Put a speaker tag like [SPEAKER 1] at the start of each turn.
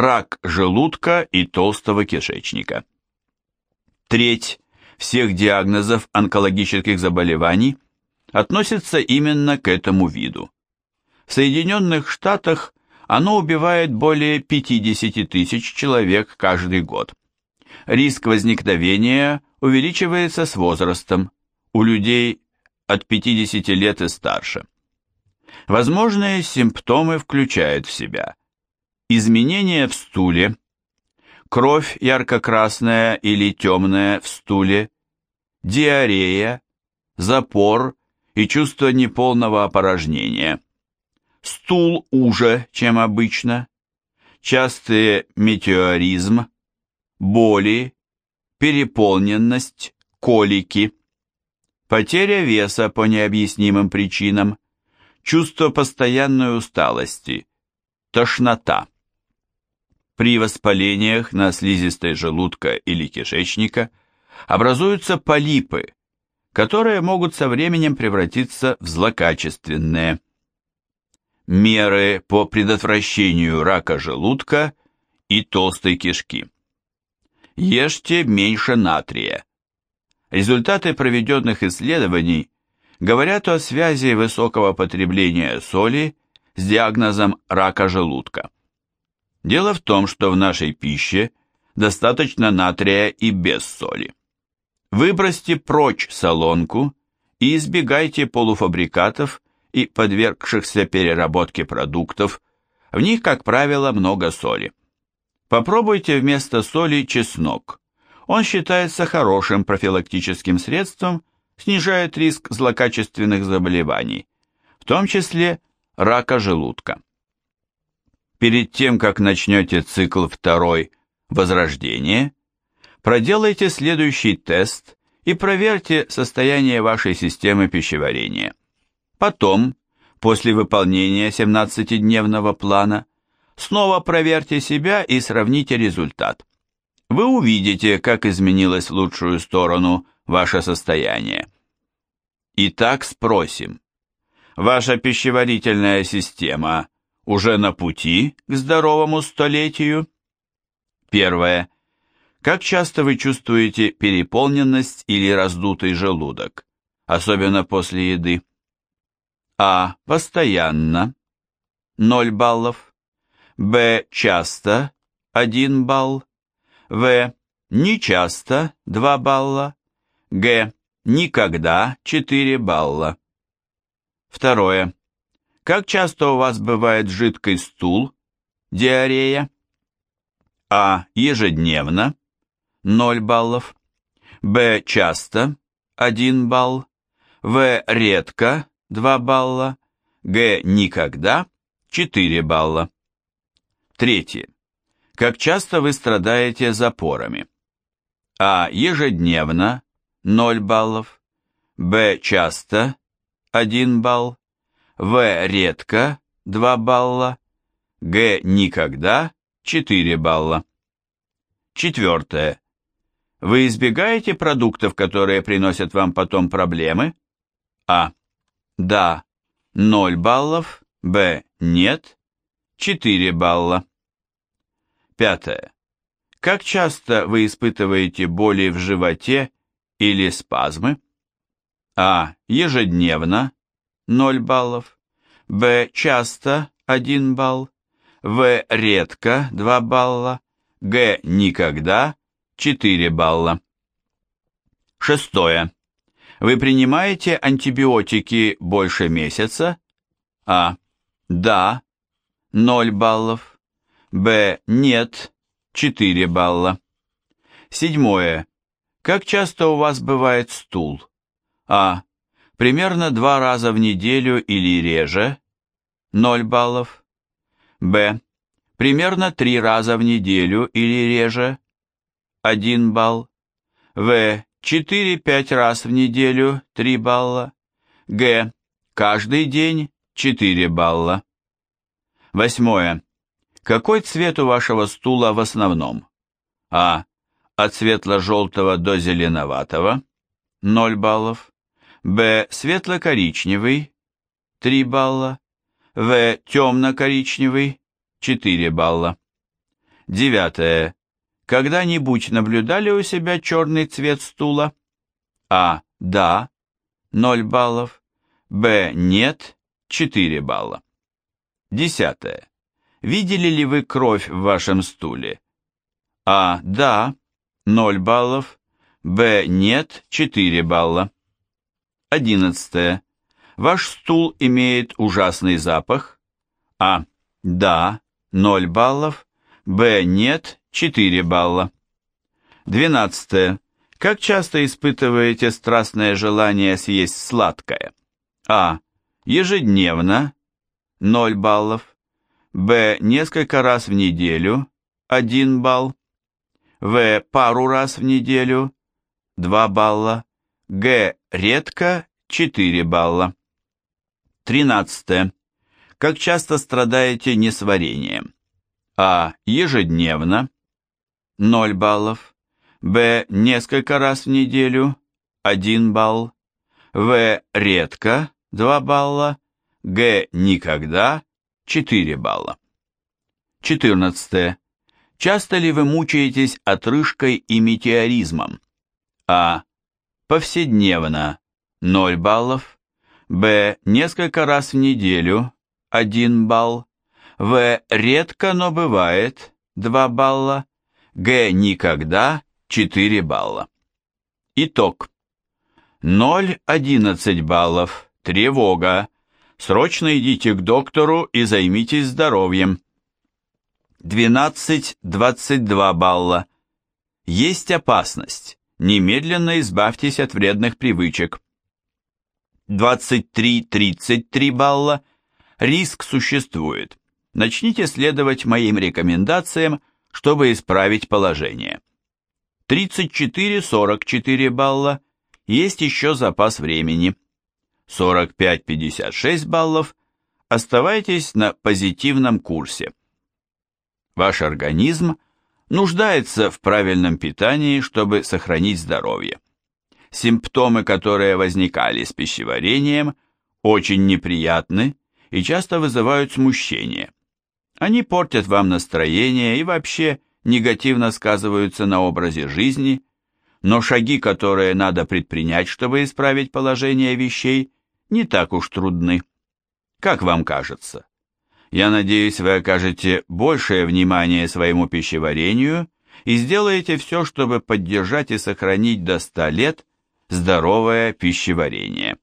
[SPEAKER 1] рак желудка и толстого кишечника. Треть всех диагнозов онкологических заболеваний относится именно к этому виду. В Соединенных Штатах оно убивает более 50 тысяч человек каждый год. Риск возникновения увеличивается с возрастом у людей от 50 лет и старше. Возможные симптомы включают в себя изменения в стуле, кровь ярко-красная или темная в стуле, диарея, запор и чувство неполного опорожнения, стул уже, чем обычно, частые метеоризм, боли, переполненность, колики, потеря веса по необъяснимым причинам, чувство постоянной усталости, тошнота. При воспалениях на слизистой желудка или кишечника образуются полипы, которые могут со временем превратиться в злокачественные. Меры по предотвращению рака желудка и толстой кишки. Ешьте меньше натрия. Результаты проведенных исследований говорят о связи высокого потребления соли с диагнозом рака желудка. Дело в том, что в нашей пище достаточно натрия и без соли. Выбросьте прочь солонку и избегайте полуфабрикатов и подвергшихся переработке продуктов, в них, как правило, много соли. Попробуйте вместо соли чеснок. Он считается хорошим профилактическим средством, снижает риск злокачественных заболеваний, в том числе рака желудка. Перед тем, как начнете цикл второй «Возрождение», проделайте следующий тест и проверьте состояние вашей системы пищеварения. Потом, после выполнения 17-дневного плана, снова проверьте себя и сравните результат. Вы увидите, как изменилось в лучшую сторону ваше состояние. Итак, спросим. Ваша пищеварительная система уже на пути к здоровому столетию? Первое. Как часто вы чувствуете переполненность или раздутый желудок, особенно после еды? А. Постоянно. 0 баллов. Б. Часто. 1 балл. В. Нечасто. 2 балла. Г. Никогда. 4 балла. Второе. Как часто у вас бывает жидкий стул, диарея? А. Ежедневно. 0 баллов. Б. Часто. 1 балл. В. Редко. 2 балла. Г. Никогда. 4 балла. Третье. Как часто вы страдаете запорами? А. Ежедневно. 0 баллов. Б. Часто. 1 балл. В. Редко. 2 балла. Г. Никогда. 4 балла. Четвертое. Вы избегаете продуктов, которые приносят вам потом проблемы? А. Да. 0 баллов. Б. Нет. 4 балла. Пятое. Как часто вы испытываете боли в животе или спазмы? А. Ежедневно. 0 баллов. Б. Часто. 1 балл. В. Редко. 2 балла. Г. Никогда. 4 балла. Шестое. Вы принимаете антибиотики больше месяца? А. Да. 0 баллов. Б. Нет. 4 балла. Седьмое. Как часто у вас бывает стул? А. Примерно два раза в неделю или реже. 0 баллов. Б примерно три раза в неделю или реже, 1 балл, В. 4-5 раз в неделю, 3 балла, Г. Каждый день, 4 балла. Восьмое. Какой цвет у вашего стула в основном? А. От светло-желтого до зеленоватого, 0 баллов. Б. Светло-коричневый, 3 балла. В. Темно-коричневый, 4 балла. Девятое. Когда-нибудь наблюдали у себя черный цвет стула? А. Да. 0 баллов. Б. Нет. 4 балла. Десятое. Видели ли вы кровь в вашем стуле? А. Да. 0 баллов. Б. Нет. 4 балла. Одиннадцатое. Ваш стул имеет ужасный запах? А. Да. 0 баллов. Б. Нет. 4 балла. Двенадцатое. Как часто испытываете страстное желание съесть сладкое? А. Ежедневно 0 баллов. Б. Несколько раз в неделю 1 балл. В. Пару раз в неделю 2 балла. Г. Редко 4 балла. 13. Как часто страдаете несварением? А. Ежедневно 0 баллов. Б. Несколько раз в неделю. 1 балл. В. Редко. 2 балла. Г. Никогда. 4 балла. 14. Часто ли вы мучаетесь отрыжкой и метеоризмом? А. Повседневно. 0 баллов. Б. Несколько раз в неделю. 1 балл. В. Редко, но бывает. 2 балла. Г. Никогда. 4 балла. Итог. 0-11 баллов. Тревога. Срочно идите к доктору и займитесь здоровьем. 12-22 балла. Есть опасность. Немедленно избавьтесь от вредных привычек. 23-33 балла. Риск существует. Начните следовать моим рекомендациям, чтобы исправить положение. 34-44 балла, есть еще запас времени. 45-56 баллов, оставайтесь на позитивном курсе. Ваш организм нуждается в правильном питании, чтобы сохранить здоровье. Симптомы, которые возникали с пищеварением, очень неприятны и часто вызывают смущение. Они портят вам настроение и вообще негативно сказываются на образе жизни, но шаги, которые надо предпринять, чтобы исправить положение вещей, не так уж трудны. Как вам кажется? Я надеюсь, вы окажете большее внимание своему пищеварению и сделаете все, чтобы поддержать и сохранить до 100 лет здоровое пищеварение.